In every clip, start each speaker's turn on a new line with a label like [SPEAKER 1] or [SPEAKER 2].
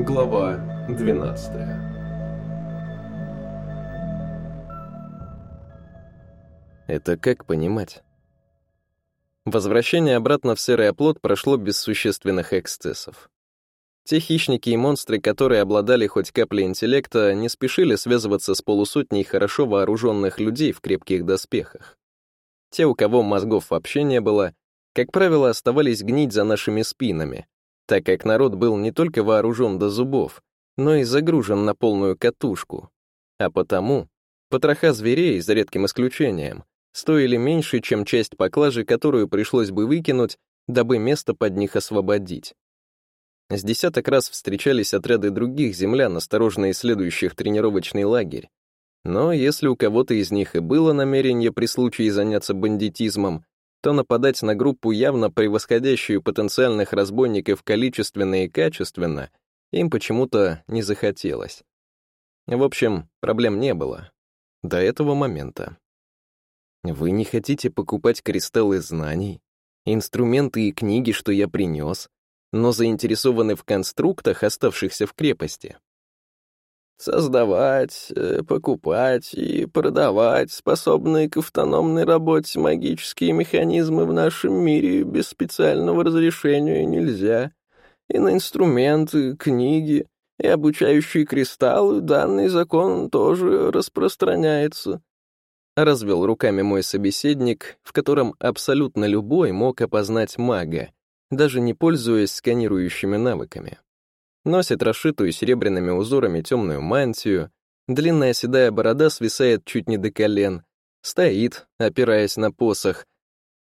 [SPEAKER 1] Глава 12
[SPEAKER 2] Это как понимать? Возвращение обратно в серый оплот прошло без существенных эксцессов. Те хищники и монстры, которые обладали хоть каплей интеллекта, не спешили связываться с полусотней хорошо вооруженных людей в крепких доспехах. Те, у кого мозгов вообще не было, как правило, оставались гнить за нашими спинами, так как народ был не только вооружен до зубов, но и загружен на полную катушку. А потому потроха зверей, за редким исключением, стоили меньше, чем часть поклажи, которую пришлось бы выкинуть, дабы место под них освободить. С десяток раз встречались отряды других землян, осторожно исследующих тренировочный лагерь. Но если у кого-то из них и было намерение при случае заняться бандитизмом, то нападать на группу, явно превосходящую потенциальных разбойников количественно и качественно, им почему-то не захотелось. В общем, проблем не было. До этого момента. Вы не хотите покупать кристаллы знаний, инструменты и книги, что я принес, но заинтересованы в конструктах, оставшихся в крепости.
[SPEAKER 3] Создавать, э, покупать и продавать способные к автономной работе магические механизмы в нашем мире без специального разрешения нельзя. И на инструменты, книги и обучающие кристаллы данный закон тоже распространяется.
[SPEAKER 2] Развел руками мой собеседник, в котором абсолютно любой мог опознать мага, даже не пользуясь сканирующими навыками носит расшитую серебряными узорами темную мантию, длинная седая борода свисает чуть не до колен, стоит, опираясь на посох.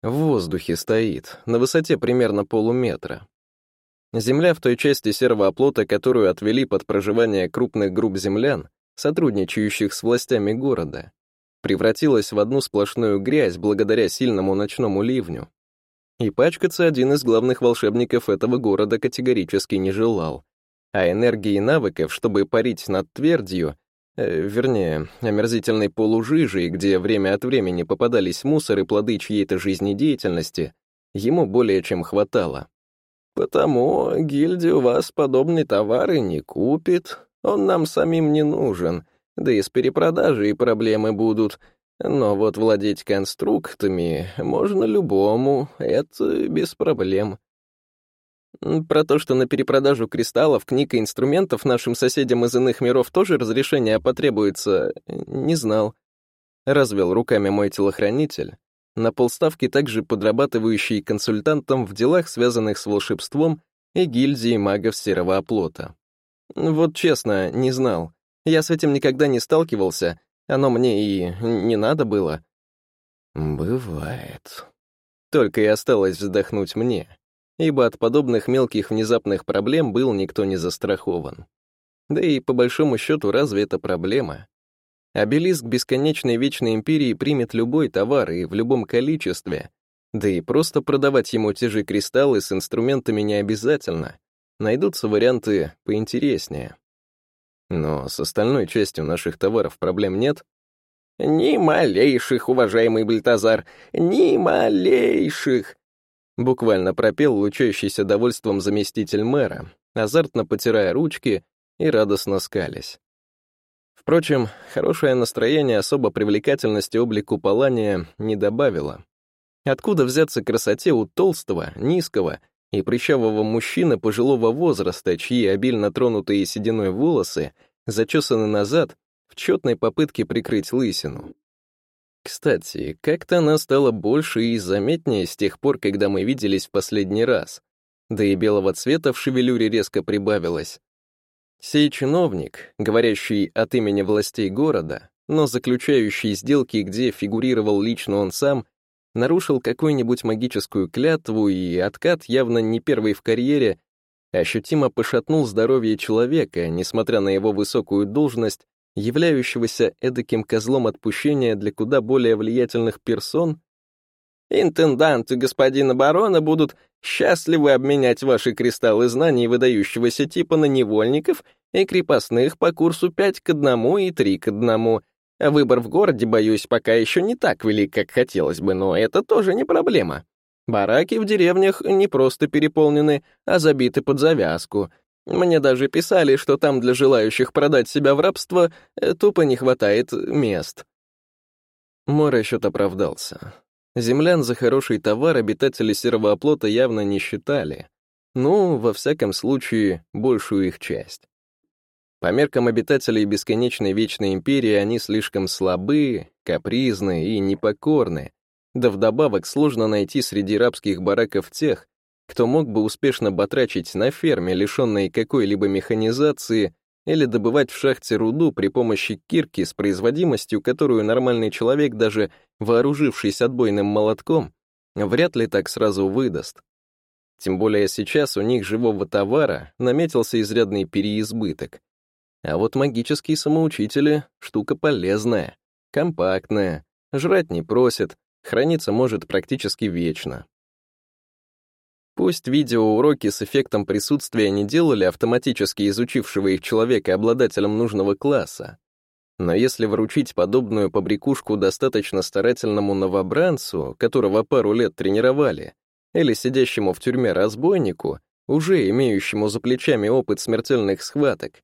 [SPEAKER 2] В воздухе стоит, на высоте примерно полуметра. Земля в той части серого оплота, которую отвели под проживание крупных групп землян, сотрудничающих с властями города, превратилась в одну сплошную грязь благодаря сильному ночному ливню. И пачкаться один из главных волшебников этого города категорически не желал а энергии и навыков, чтобы парить над твердью, э, вернее, омерзительной полужижей, где время от времени попадались мусор и плоды чьей-то жизнедеятельности, ему более чем хватало.
[SPEAKER 3] «Потому гильдия вас подобные товары не купит, он нам самим не нужен, да и с перепродажей проблемы будут, но вот владеть конструктами можно любому, это без проблем.
[SPEAKER 2] Про то, что на перепродажу кристаллов, книг и инструментов нашим соседям из иных миров тоже разрешение потребуется, не знал. Развел руками мой телохранитель, на полставки также подрабатывающий консультантом в делах, связанных с волшебством и гильдией магов серого оплота. Вот честно, не знал. Я с этим никогда не сталкивался, оно мне и не надо было.
[SPEAKER 3] Бывает.
[SPEAKER 2] Только и осталось вздохнуть мне ибо от подобных мелких внезапных проблем был никто не застрахован. Да и по большому счету разве это проблема? Обелиск бесконечной вечной империи примет любой товар и в любом количестве, да и просто продавать ему те же кристаллы с инструментами не обязательно. Найдутся варианты поинтереснее. Но с остальной частью наших товаров проблем нет.
[SPEAKER 3] «Ни малейших, уважаемый Бальтазар, ни малейших!»
[SPEAKER 2] Буквально пропел лучающийся довольством заместитель мэра, азартно потирая ручки и радостно скались. Впрочем, хорошее настроение особо привлекательности облику Палания не добавило. Откуда взяться красоте у толстого, низкого и прыщавого мужчины пожилого возраста, чьи обильно тронутые сединой волосы зачесаны назад в четной попытке прикрыть лысину? Кстати, как-то она стала больше и заметнее с тех пор, когда мы виделись в последний раз. Да и белого цвета в шевелюре резко прибавилось. Сей чиновник, говорящий от имени властей города, но заключающий сделки, где фигурировал лично он сам, нарушил какую-нибудь магическую клятву, и откат, явно не первый в карьере, ощутимо пошатнул здоровье человека, несмотря на его высокую должность являющегося эдаким козлом отпущения для куда более влиятельных персон,
[SPEAKER 3] интенданты господина барона будут счастливы обменять ваши кристаллы знаний выдающегося типа на невольников и крепостных по курсу 5 к 1 и 3 к 1. А выбор в городе, боюсь, пока еще не так велик, как хотелось бы, но это тоже не проблема. Бараки в деревнях не просто переполнены, а забиты под завязку —
[SPEAKER 2] Мне даже писали, что там для желающих продать себя в рабство э, тупо не хватает мест. Мой расчет оправдался. Землян за хороший товар обитатели серого оплота явно не считали. Ну, во всяком случае, большую их часть. По меркам обитателей бесконечной вечной империи они слишком слабы, капризны и непокорны, да вдобавок сложно найти среди рабских бараков тех, кто мог бы успешно батрачить на ферме, лишенной какой-либо механизации, или добывать в шахте руду при помощи кирки с производимостью, которую нормальный человек, даже вооружившись отбойным молотком, вряд ли так сразу выдаст. Тем более сейчас у них живого товара наметился изрядный переизбыток. А вот магические самоучители — штука полезная, компактная, жрать не просит, храниться может практически вечно. Пусть видеоуроки с эффектом присутствия не делали автоматически изучившего их человека обладателем нужного класса, но если вручить подобную побрякушку достаточно старательному новобранцу, которого пару лет тренировали, или сидящему в тюрьме разбойнику, уже имеющему за плечами опыт смертельных схваток,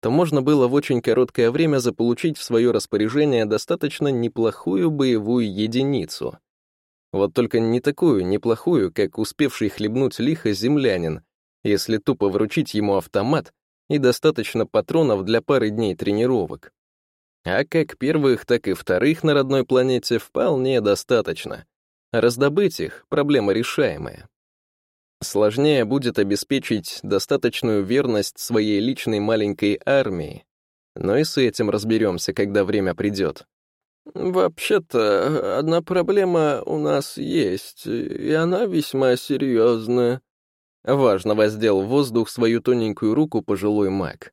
[SPEAKER 2] то можно было в очень короткое время заполучить в свое распоряжение достаточно неплохую боевую единицу — вот только не такую неплохую, как успевший хлебнуть лихо землянин, если тупо вручить ему автомат и достаточно патронов для пары дней тренировок. А как первых, так и вторых на родной планете вполне достаточно. Раздобыть их — проблема решаемая. Сложнее будет обеспечить достаточную верность своей личной маленькой армии, но и с этим разберемся, когда время придет. «Вообще-то, одна проблема у нас есть, и она весьма серьезная». Важно воздел в воздух свою тоненькую руку пожилой маг.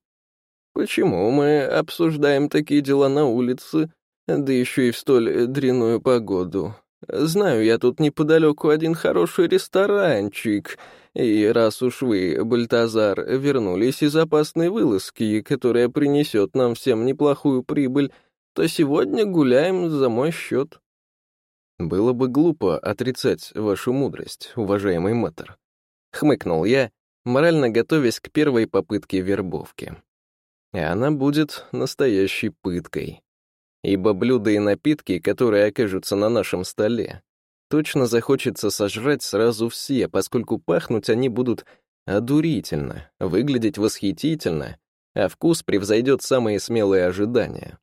[SPEAKER 2] «Почему мы обсуждаем такие дела на улице, да еще и в столь дрянную погоду? Знаю я тут неподалеку один хороший ресторанчик, и раз уж вы, Бальтазар, вернулись из опасной вылазки, которая принесет нам всем неплохую прибыль, то сегодня гуляем за мой счет. Было бы глупо отрицать вашу мудрость, уважаемый мэтр. Хмыкнул я, морально готовясь к первой попытке вербовки. И она будет настоящей пыткой. Ибо блюда и напитки, которые окажутся на нашем столе, точно захочется сожрать сразу все, поскольку пахнуть они будут одурительно, выглядеть восхитительно, а вкус превзойдет самые смелые ожидания.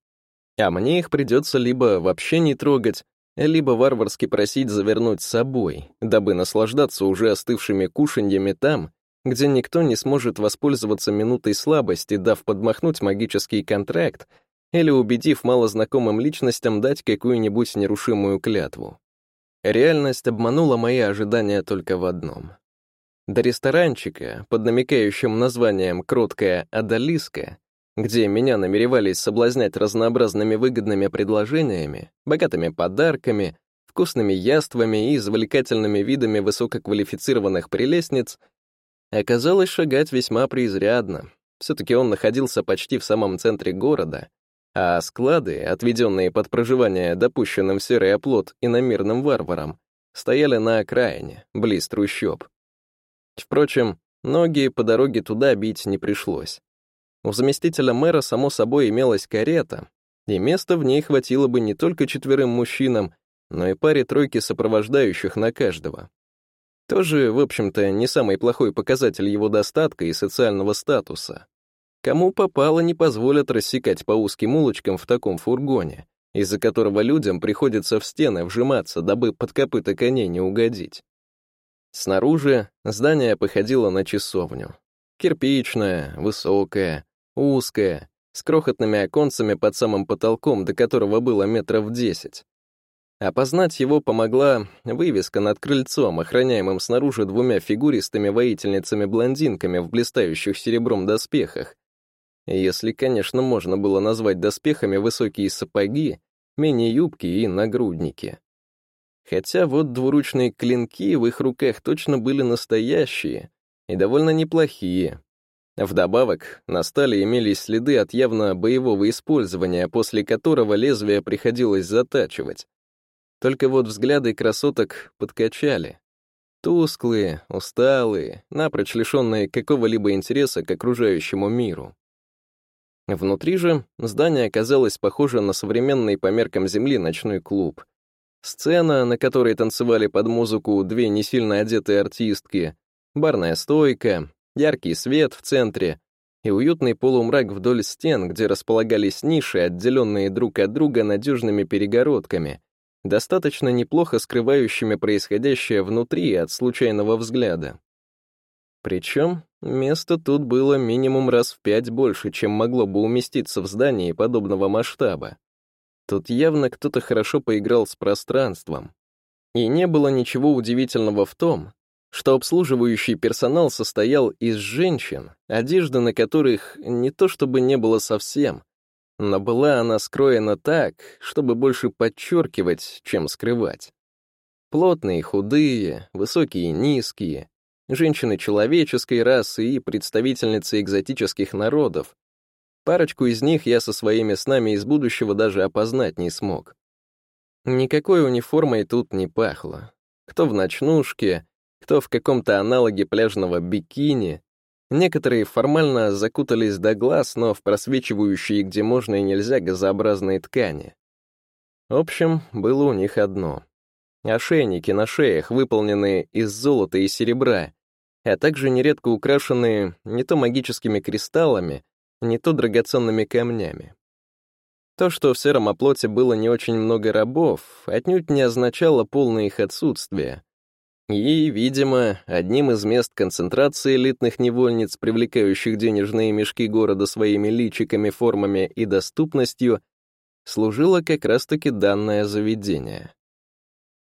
[SPEAKER 2] А мне их придется либо вообще не трогать, либо варварски просить завернуть с собой, дабы наслаждаться уже остывшими кушаньями там, где никто не сможет воспользоваться минутой слабости, дав подмахнуть магический контракт или убедив малознакомым личностям дать какую-нибудь нерушимую клятву. Реальность обманула мои ожидания только в одном. До ресторанчика, под намекающим названием «Кроткая Адалиска», где меня намеревались соблазнять разнообразными выгодными предложениями, богатыми подарками, вкусными яствами и извлекательными видами высококвалифицированных прелестниц, оказалось шагать весьма преизрядно. Все-таки он находился почти в самом центре города, а склады, отведенные под проживание допущенным в серый оплот иномирным варварам, стояли на окраине, близ трущоб. Впрочем, ноги по дороге туда бить не пришлось. У заместителя мэра, само собой, имелась карета, и места в ней хватило бы не только четверым мужчинам, но и паре-тройки сопровождающих на каждого. Тоже, в общем-то, не самый плохой показатель его достатка и социального статуса. Кому попало, не позволят рассекать по узким улочкам в таком фургоне, из-за которого людям приходится в стены вжиматься, дабы под копыта коней не угодить. Снаружи здание походило на часовню. Кирпичное, высокое, узкое, с крохотными оконцами под самым потолком, до которого было метров десять. Опознать его помогла вывеска над крыльцом, охраняемым снаружи двумя фигуристыми воительницами-блондинками в блистающих серебром доспехах. Если, конечно, можно было назвать доспехами высокие сапоги, мини-юбки и нагрудники. Хотя вот двуручные клинки в их руках точно были настоящие и довольно неплохие, Вдобавок, на стали имелись следы от явно боевого использования, после которого лезвие приходилось затачивать. Только вот взгляды красоток подкачали. Тусклые, усталые, напрочь лишенные какого-либо интереса к окружающему миру. Внутри же здание оказалось похоже на современный по меркам Земли ночной клуб. Сцена, на которой танцевали под музыку две не сильно одетые артистки, барная стойка, яркий свет в центре и уютный полумрак вдоль стен, где располагались ниши, отделенные друг от друга надежными перегородками, достаточно неплохо скрывающими происходящее внутри от случайного взгляда. Причем места тут было минимум раз в пять больше, чем могло бы уместиться в здании подобного масштаба. Тут явно кто-то хорошо поиграл с пространством. И не было ничего удивительного в том, что обслуживающий персонал состоял из женщин, одежды на которых не то чтобы не было совсем, но была она скроена так, чтобы больше подчеркивать, чем скрывать. Плотные, худые, высокие низкие, женщины человеческой расы и представительницы экзотических народов. Парочку из них я со своими снами из будущего даже опознать не смог. Никакой униформой тут не пахло. Кто в ночнушке, кто в каком-то аналоге пляжного бикини, Некоторые формально закутались до глаз, но в просвечивающие где можно и нельзя газообразные ткани. В общем, было у них одно. Ошейники на шеях, выполненные из золота и серебра, а также нередко украшенные не то магическими кристаллами, не то драгоценными камнями. То, что в сером оплоте было не очень много рабов, отнюдь не означало полное их отсутствие. И, видимо, одним из мест концентрации элитных невольниц, привлекающих денежные мешки города своими личиками, формами и доступностью, служило как раз-таки данное заведение.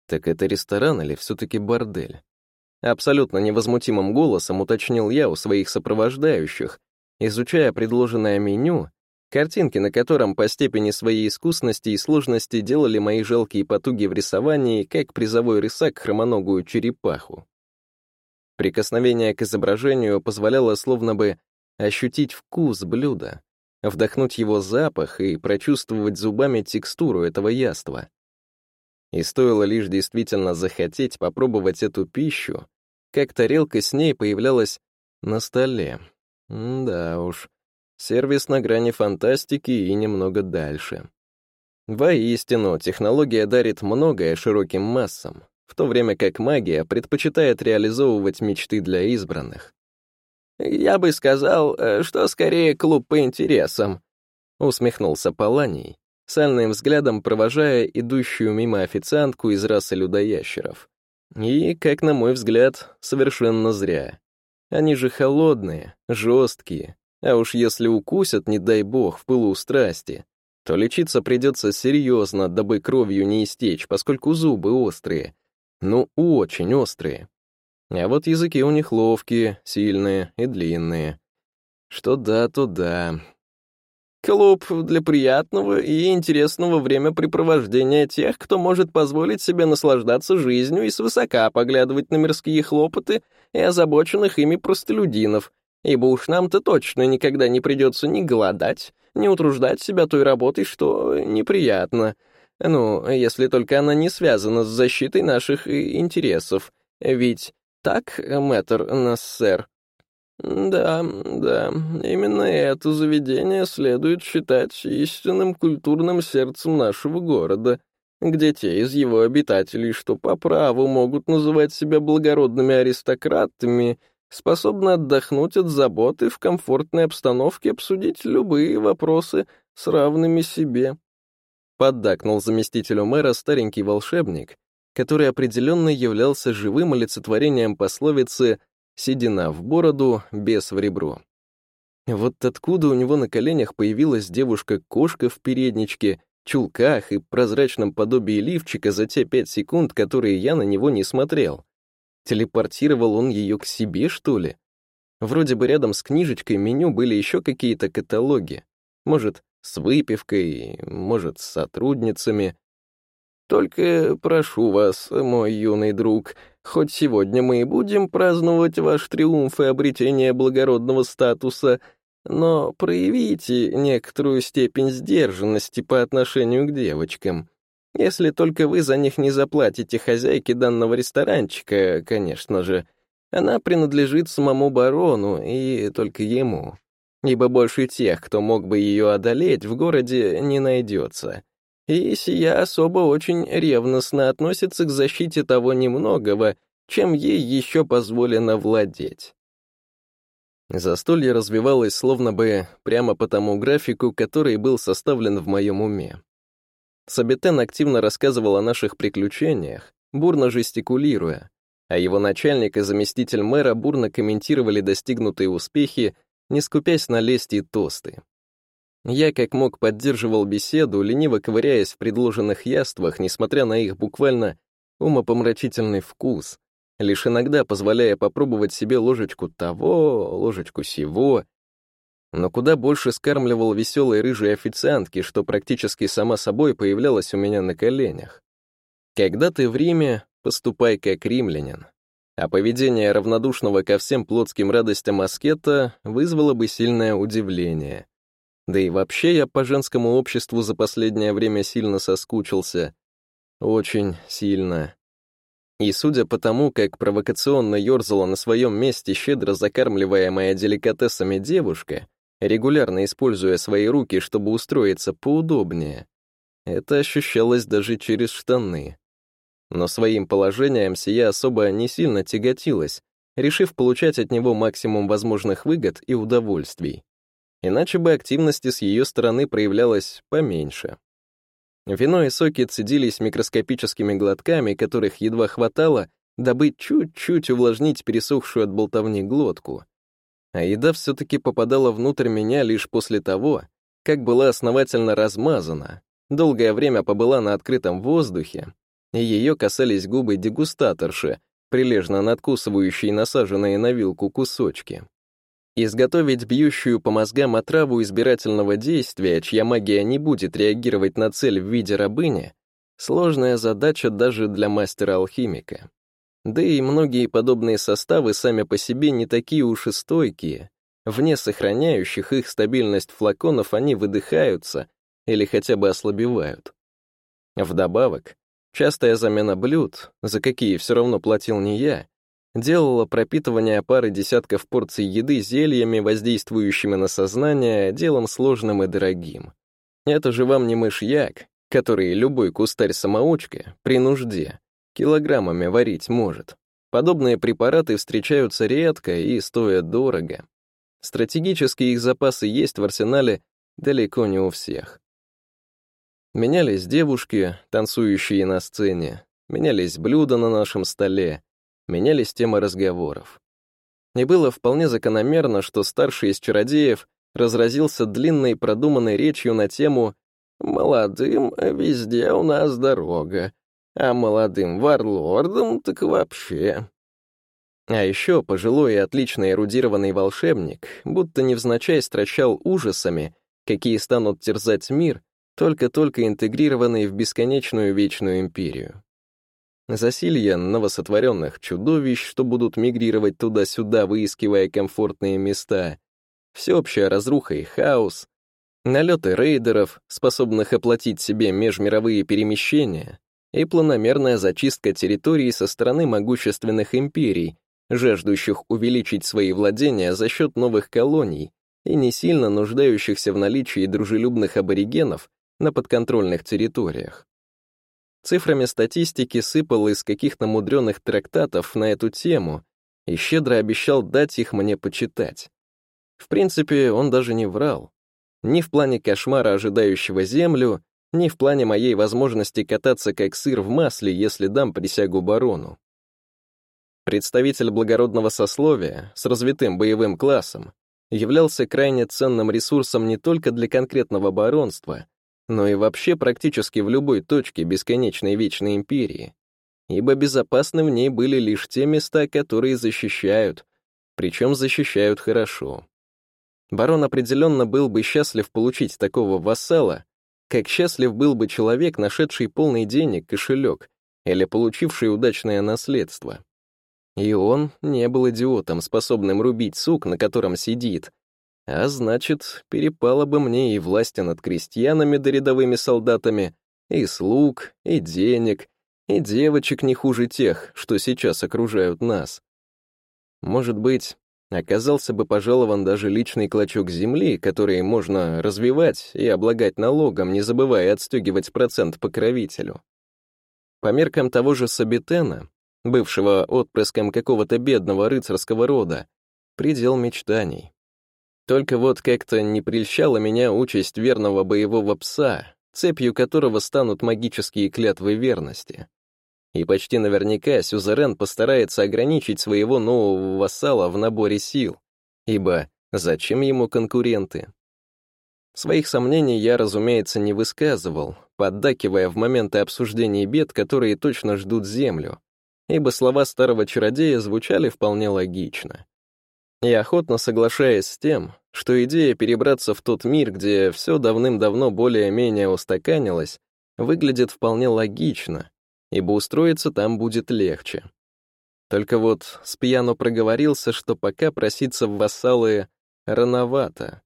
[SPEAKER 2] Так это ресторан или все-таки бордель? Абсолютно невозмутимым голосом уточнил я у своих сопровождающих, изучая предложенное меню Картинки, на котором по степени своей искусности и сложности делали мои жалкие потуги в рисовании, как призовой рысак хромоногую черепаху. Прикосновение к изображению позволяло словно бы ощутить вкус блюда, вдохнуть его запах и прочувствовать зубами текстуру этого яства. И стоило лишь действительно захотеть попробовать эту пищу, как тарелка с ней появлялась на столе. М да уж, Сервис на грани фантастики и немного дальше. Воистину, технология дарит многое широким массам, в то время как магия предпочитает реализовывать мечты для избранных. «Я бы сказал, э, что скорее клуб по интересам», — усмехнулся Паланий, сальным взглядом провожая идущую мимо официантку из расы людоящеров. И, как на мой взгляд, совершенно зря. Они же холодные, жесткие, а уж если укусят, не дай бог, в пылу страсти, то лечиться придется серьезно, дабы кровью не истечь, поскольку зубы острые. Ну, очень острые. А вот языки у них ловкие, сильные и длинные. Что да, то да. Клуб для приятного и интересного времяпрепровождения тех, кто может позволить себе наслаждаться жизнью и свысока поглядывать на мирские хлопоты и озабоченных ими простолюдинов, ибо уж нам-то точно никогда не придется ни голодать, ни утруждать себя той работой, что неприятно. Ну, если только она не связана с защитой наших интересов. Ведь так, мэтр Нассер? Да, да, именно это заведение следует считать истинным культурным сердцем нашего города, где те из его обитателей, что по праву могут называть себя благородными аристократами, способна отдохнуть от заботы в комфортной обстановке обсудить любые вопросы с равными себе. Поддакнул заместителю мэра старенький волшебник, который определенно являлся живым олицетворением пословицы «седина в бороду, без в ребро». Вот откуда у него на коленях появилась девушка-кошка в передничке, чулках и прозрачном подобии лифчика за те пять секунд, которые я на него не смотрел. Телепортировал он ее к себе, что ли? Вроде бы рядом с книжечкой меню были еще какие-то каталоги. Может, с выпивкой, может, с сотрудницами. Только прошу вас, мой юный друг, хоть сегодня мы и будем праздновать ваш триумф и обретение благородного статуса, но проявите некоторую степень сдержанности по отношению к девочкам.
[SPEAKER 3] Если только вы за них не заплатите хозяйке данного ресторанчика, конечно же. Она принадлежит самому барону и только ему. Ибо больше тех, кто мог бы ее одолеть, в городе не найдется. И сия особо очень ревностно относится к защите того немногого, чем ей еще позволено владеть. Застолье развивалось словно бы прямо по тому графику, который был составлен в моем уме. Сабитен активно рассказывал о наших приключениях, бурно жестикулируя, а его начальник и заместитель мэра бурно комментировали достигнутые успехи, не скупясь на лести и тосты. Я как мог поддерживал беседу, лениво ковыряясь в предложенных яствах, несмотря на их буквально умопомрачительный вкус, лишь иногда позволяя попробовать себе ложечку того, ложечку сего. Но куда больше скармливал веселой рыжей официантки, что практически сама собой появлялась у меня на коленях. Когда ты в Риме, поступай как римлянин. А поведение равнодушного ко всем плотским радостям аскета вызвало бы сильное удивление. Да и вообще я по женскому обществу за последнее время сильно соскучился. Очень сильно. И судя по тому, как провокационно ерзала на своем месте щедро закармливаемая деликатесами девушка, регулярно используя свои руки, чтобы устроиться поудобнее, это ощущалось даже через штаны. Но своим положением сия особо не сильно тяготилась, решив получать от него максимум возможных выгод и удовольствий. Иначе бы активности с ее стороны проявлялось поменьше. Вино и соки цедились микроскопическими глотками, которых едва хватало, дабы чуть-чуть увлажнить пересохшую от болтовни глотку. А еда все-таки попадала внутрь меня лишь после того, как была основательно размазана, долгое время побыла на открытом воздухе, и ее касались губы дегустаторши, прилежно надкусывающие насаженные на вилку кусочки. Изготовить бьющую по мозгам отраву избирательного действия, чья магия не будет реагировать на цель в виде рабыни, сложная задача даже для мастера-алхимика. Да и многие подобные составы сами по себе не такие уж и стойкие. Вне сохраняющих их стабильность флаконов они выдыхаются или хотя бы ослабевают. Вдобавок, частая замена блюд, за какие все равно платил не я, делала пропитывание пары десятков порций еды зельями, воздействующими на сознание, делом сложным и дорогим. Это же вам не мышьяк, который любой кустарь-самоучка при нужде килограммами варить может. Подобные препараты встречаются редко и стоят дорого. Стратегические их запасы есть в арсенале далеко не у всех. Менялись девушки, танцующие на сцене, менялись блюда на нашем столе, менялись темы разговоров. И было вполне закономерно, что старший из чародеев разразился длинной продуманной речью на тему «Молодым везде у нас дорога, а молодым варлордам так вообще». А еще пожилой и отлично эрудированный волшебник, будто невзначай стращал ужасами, какие станут терзать мир, только-только интегрированный в бесконечную вечную империю. Засилье новосотворенных чудовищ, что будут мигрировать туда-сюда, выискивая комфортные места, всеобщая разруха и хаос, налеты рейдеров, способных оплатить себе межмировые перемещения, и планомерная зачистка территорий со стороны могущественных империй, жаждущих увеличить свои владения за счет новых колоний и не сильно нуждающихся в наличии дружелюбных аборигенов на подконтрольных территориях. Цифрами статистики сыпал из каких-то мудреных трактатов на эту тему и щедро обещал дать их мне почитать. В принципе, он даже не врал. Ни в плане кошмара, ожидающего Землю, ни в плане моей возможности кататься как сыр в масле, если дам присягу барону. Представитель благородного сословия с развитым боевым классом являлся крайне ценным ресурсом не только для конкретного баронства, но и вообще практически в любой точке бесконечной вечной империи, ибо безопасны в ней были лишь те места, которые защищают, причем защищают хорошо. Барон определенно был бы счастлив получить такого вассала, как счастлив был бы человек, нашедший полный денег кошелек или получивший удачное наследство. И он не был идиотом, способным рубить сук, на котором сидит, а значит, перепало бы мне и власти над крестьянами да рядовыми солдатами,
[SPEAKER 2] И слуг, и денег, и девочек не хуже тех, что сейчас окружают нас. Может быть, оказался бы пожалован даже личный клочок земли, который можно развивать и облагать налогом, не забывая отстегивать процент покровителю. По меркам того же Сабитена, бывшего отпрыском какого-то бедного рыцарского рода, предел мечтаний. Только вот как-то не прельщала меня участь верного боевого пса, цепью которого станут магические клятвы верности. И почти наверняка Сюзерен постарается ограничить своего нового вассала в наборе сил, ибо зачем ему конкуренты? Своих сомнений я, разумеется, не высказывал, поддакивая в моменты обсуждения бед, которые точно ждут Землю, ибо слова старого чародея звучали вполне логично. И охотно соглашаясь с тем, что идея перебраться в тот мир, где все давным-давно более-менее устаканилось, выглядит вполне логично, ибо устроиться там будет легче. Только вот Спьяно проговорился, что пока проситься в вассалы рановато.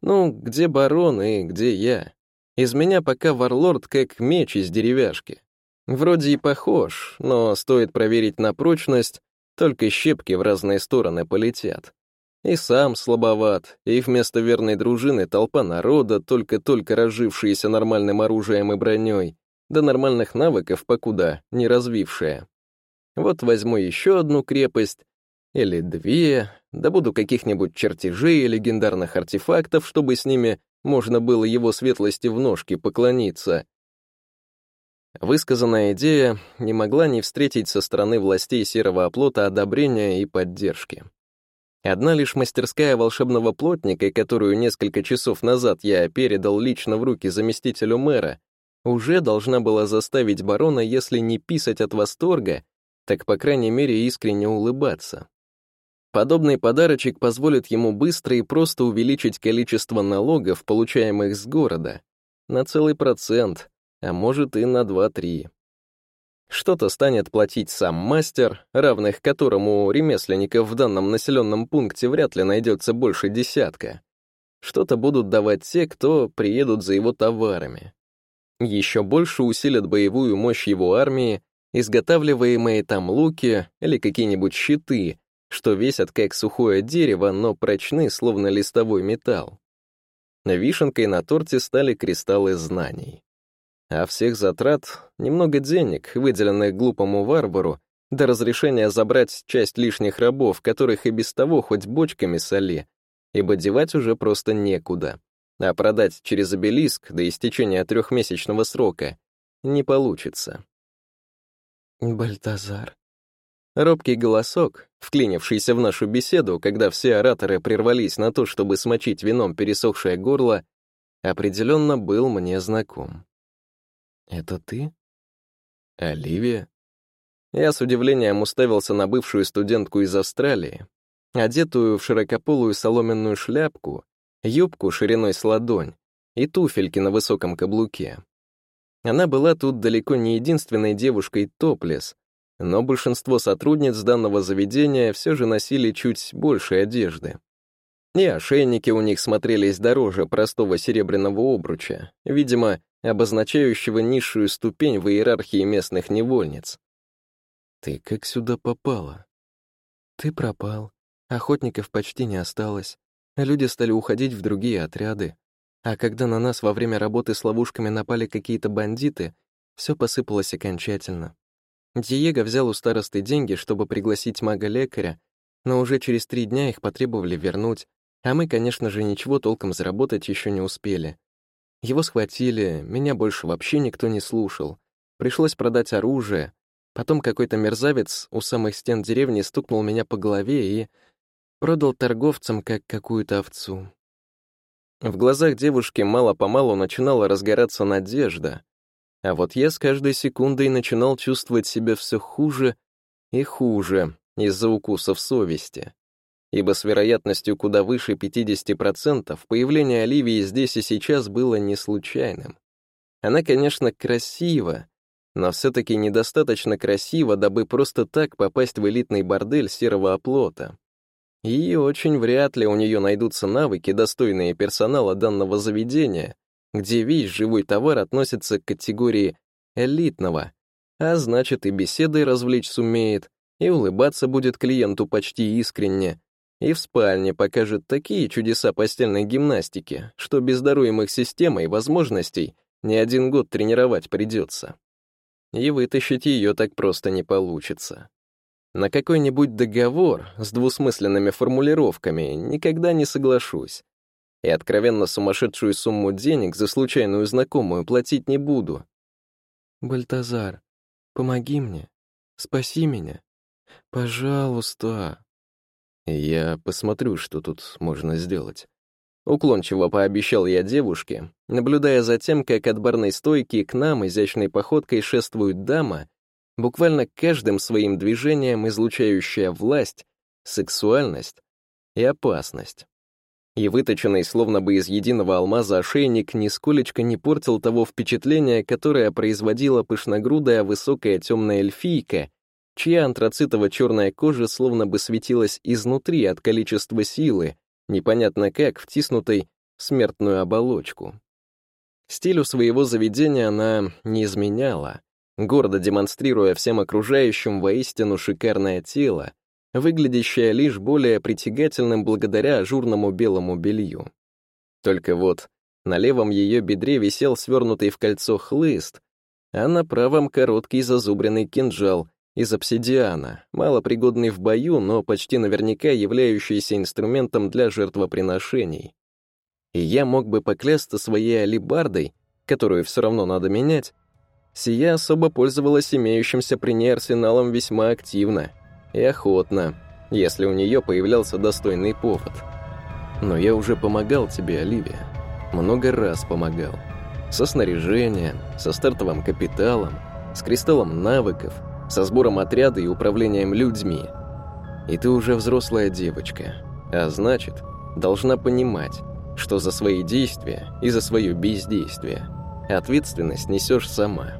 [SPEAKER 2] Ну, где барон и где я? Из меня пока варлорд как меч из деревяшки. Вроде и похож, но стоит проверить на прочность, только щепки в разные стороны полетят. И сам слабоват, и вместо верной дружины толпа народа, только-только разжившаяся нормальным оружием и броней, до нормальных навыков покуда не развившая. Вот возьму еще одну крепость, или две, добуду каких-нибудь чертежей легендарных артефактов, чтобы с ними можно было его светлости в ножки поклониться. Высказанная идея не могла не встретить со стороны властей Серого Оплота одобрения и поддержки. Одна лишь мастерская волшебного плотника, которую несколько часов назад я передал лично в руки заместителю мэра, уже должна была заставить барона, если не писать от восторга, так, по крайней мере, искренне улыбаться. Подобный подарочек позволит ему быстро и просто увеличить количество налогов, получаемых с города, на целый процент, а может и на 2-3. Что-то станет платить сам мастер, равных которому ремесленников в данном населенном пункте вряд ли найдется больше десятка. Что-то будут давать те, кто приедут за его товарами еще больше усилят боевую мощь его армии, изготавливаемые там луки или какие-нибудь щиты, что весят как сухое дерево, но прочны, словно листовой металл. Вишенкой на торте стали кристаллы знаний. А всех затрат — немного денег, выделенных глупому варвару, до разрешения забрать часть лишних рабов, которых и без того хоть бочками соли, ибо девать уже просто некуда а продать через обелиск до истечения трехмесячного срока не получится.
[SPEAKER 3] Бальтазар.
[SPEAKER 2] Робкий голосок, вклинившийся в нашу беседу, когда все ораторы прервались на то, чтобы смочить вином пересохшее горло, определенно был мне знаком.
[SPEAKER 3] «Это ты?»
[SPEAKER 2] «Оливия?» Я с удивлением уставился на бывшую студентку из Австралии, одетую в широкополую соломенную шляпку юбку шириной с ладонь и туфельки на высоком каблуке. Она была тут далеко не единственной девушкой топлес, но большинство сотрудниц данного заведения все же носили чуть больше одежды. И ошейники у них смотрелись дороже простого серебряного обруча, видимо, обозначающего низшую ступень в иерархии местных невольниц.
[SPEAKER 3] «Ты как сюда попала?» «Ты пропал. Охотников почти не осталось. Люди стали уходить в другие отряды. А когда на нас во время работы с ловушками напали какие-то бандиты, все посыпалось окончательно. Диего взял у старосты деньги, чтобы пригласить мага-лекаря, но уже через три дня их потребовали вернуть, а мы, конечно же, ничего толком заработать еще не успели. Его схватили, меня больше вообще никто не слушал. Пришлось продать оружие. Потом какой-то мерзавец у самых стен деревни стукнул меня по голове и продал торговцам как какую-то овцу.
[SPEAKER 2] В глазах девушки мало-помалу начинала разгораться надежда, а вот я с каждой секундой начинал чувствовать себя все хуже и хуже из-за укусов совести. Ибо с вероятностью куда выше 50% появление Оливии здесь и сейчас было не случайным. Она, конечно, красива, но все-таки недостаточно красива, дабы просто так попасть в элитный бордель серого оплота. И очень вряд ли у нее найдутся навыки, достойные персонала данного заведения, где весь живой товар относится к категории элитного, а значит и беседой развлечь сумеет, и улыбаться будет клиенту почти искренне, и в спальне покажет такие чудеса постельной гимнастики, что без даруемых системой возможностей не один год тренировать придется. И вытащить ее так просто не получится. На какой-нибудь договор с двусмысленными формулировками никогда не соглашусь. И откровенно сумасшедшую сумму денег за случайную знакомую платить не буду.
[SPEAKER 3] «Бальтазар, помоги мне, спаси меня, пожалуйста».
[SPEAKER 2] Я посмотрю, что тут можно сделать. Уклончиво пообещал я девушке, наблюдая за тем, как от барной стойки к нам изящной походкой шествует дама, буквально каждым своим движением излучающая власть, сексуальность и опасность. И выточенный словно бы из единого алмаза ошейник нисколечко не портил того впечатления, которое производила пышногрудая высокая темная эльфийка, чья антрацитово-черная кожа словно бы светилась изнутри от количества силы, непонятно как втиснутой в смертную оболочку. Стилю своего заведения она не изменяла, гордо демонстрируя всем окружающим воистину шикарное тело, выглядящее лишь более притягательным благодаря ажурному белому белью. Только вот на левом ее бедре висел свернутый в кольцо хлыст, а на правом короткий зазубренный кинжал из обсидиана, малопригодный в бою, но почти наверняка являющийся инструментом для жертвоприношений. И я мог бы поклясться своей алибардой, которую все равно надо менять, сия особо пользовалась имеющимся при ней арсеналом весьма активно и охотно, если у нее появлялся достойный повод. Но я уже помогал тебе, Оливия. Много раз помогал. Со снаряжением, со стартовым капиталом, с кристаллом навыков — со сбором отряда и управлением людьми. И ты уже взрослая девочка, а значит, должна понимать, что за свои действия и за свое бездействие ответственность несешь сама.